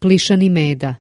plišani meda.